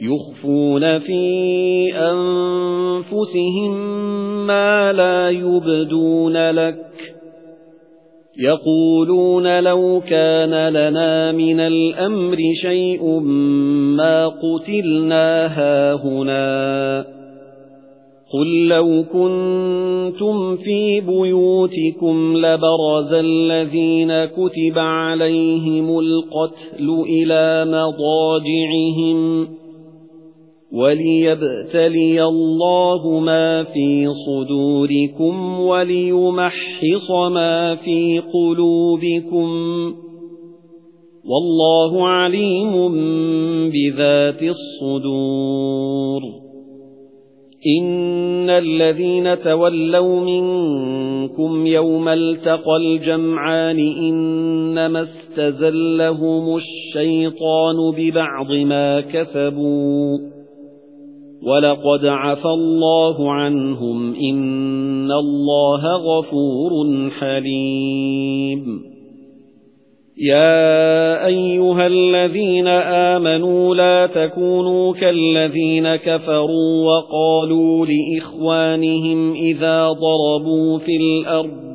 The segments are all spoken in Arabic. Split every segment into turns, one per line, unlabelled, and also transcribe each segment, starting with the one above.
يُخْفُونَ فِي أَنفُسِهِم مَّا لَا يُبْدُونَ لَكَ. يَقُولُونَ لَوْ كَانَ لَنَا مِنَ الْأَمْرِ شَيْءٌ مَّا قُتِلْنَا هَاهُنَا. قُل لَّوْ كُنتُمْ فِي بُيُوتِكُمْ لَبَرَزَ الَّذِينَ كُتِبَ عَلَيْهِمُ الْقَتْلُ إِلَى مَضَاجِعِهِمْ. وَلِيَبْتَلِيَ اللَّهُ مَا فِي صُدُورِكُمْ وَلِيُمَحِّصَ مَا فِي قُلُوبِكُمْ وَاللَّهُ عَلِيمٌ بِذَاتِ الصُّدُورِ. إِنَّ الَّذِينَ تَوَلَّوْا مِنكُمْ يَوْمَ الْتَقَى الْجَمْعَانِ إِنَّمَا اسْتَزَلَّهُمُ الشَّيْطَانُ بِبَعْضِ مَا كَسَبُوا وَلَقَدْ عَفَا اللَّهُ عَنْهُمْ إِنَّ اللَّهَ غَفُورٌ حَلِيمٌ يَا أَيُّهَا الَّذِينَ آمَنُوا لَا تَكُونُوا كَالَّذِينَ كَفَرُوا وَقَالُوا لِإِخْوَانِهِمْ إِذَا ضَرَبُوا فِي الْأَرْضِ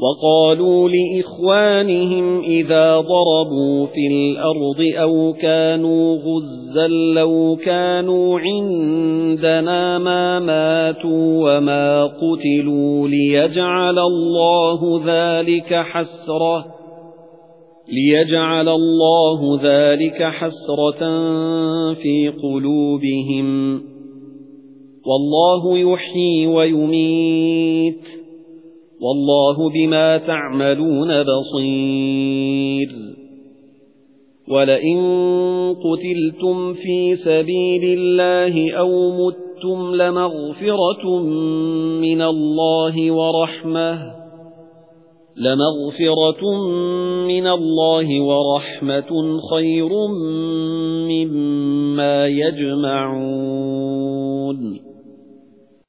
وَقَالُوا لِإِخْوَانِهِمْ إِذَا ضَرَبُوا فِي الْأَرْضِ أَوْ كَانُوا غُزًّى لَّوْ كَانُوا عِندَنَا مَا مَاتُوا وَمَا قُتِلُوا لِيَجْعَلَ اللَّهُ ذَلِكَ حَسْرَةً لِيَجْعَلَ اللَّهُ ذَلِكَ حَسْرَةً فِي قُلُوبِهِمْ. وَاللَّهُ يُحْيِي وَيُمِيتُ. وَاللَّهُ بِمَا تَعْمَلُونَ بَصِيرٌ. وَلَئِن قُتِلْتُمْ فِي سَبِيلِ اللَّهِ أَوْ مُتُّمْ لَمَغْفِرَةٌ مِنَ اللَّهِ وَرَحْمَةٌ لَمَغْفِرَةٌ مِنَ اللَّهِ وَرَحْمَةٌ خَيْرٌ مِّمَّا يَجْمَعُونَ.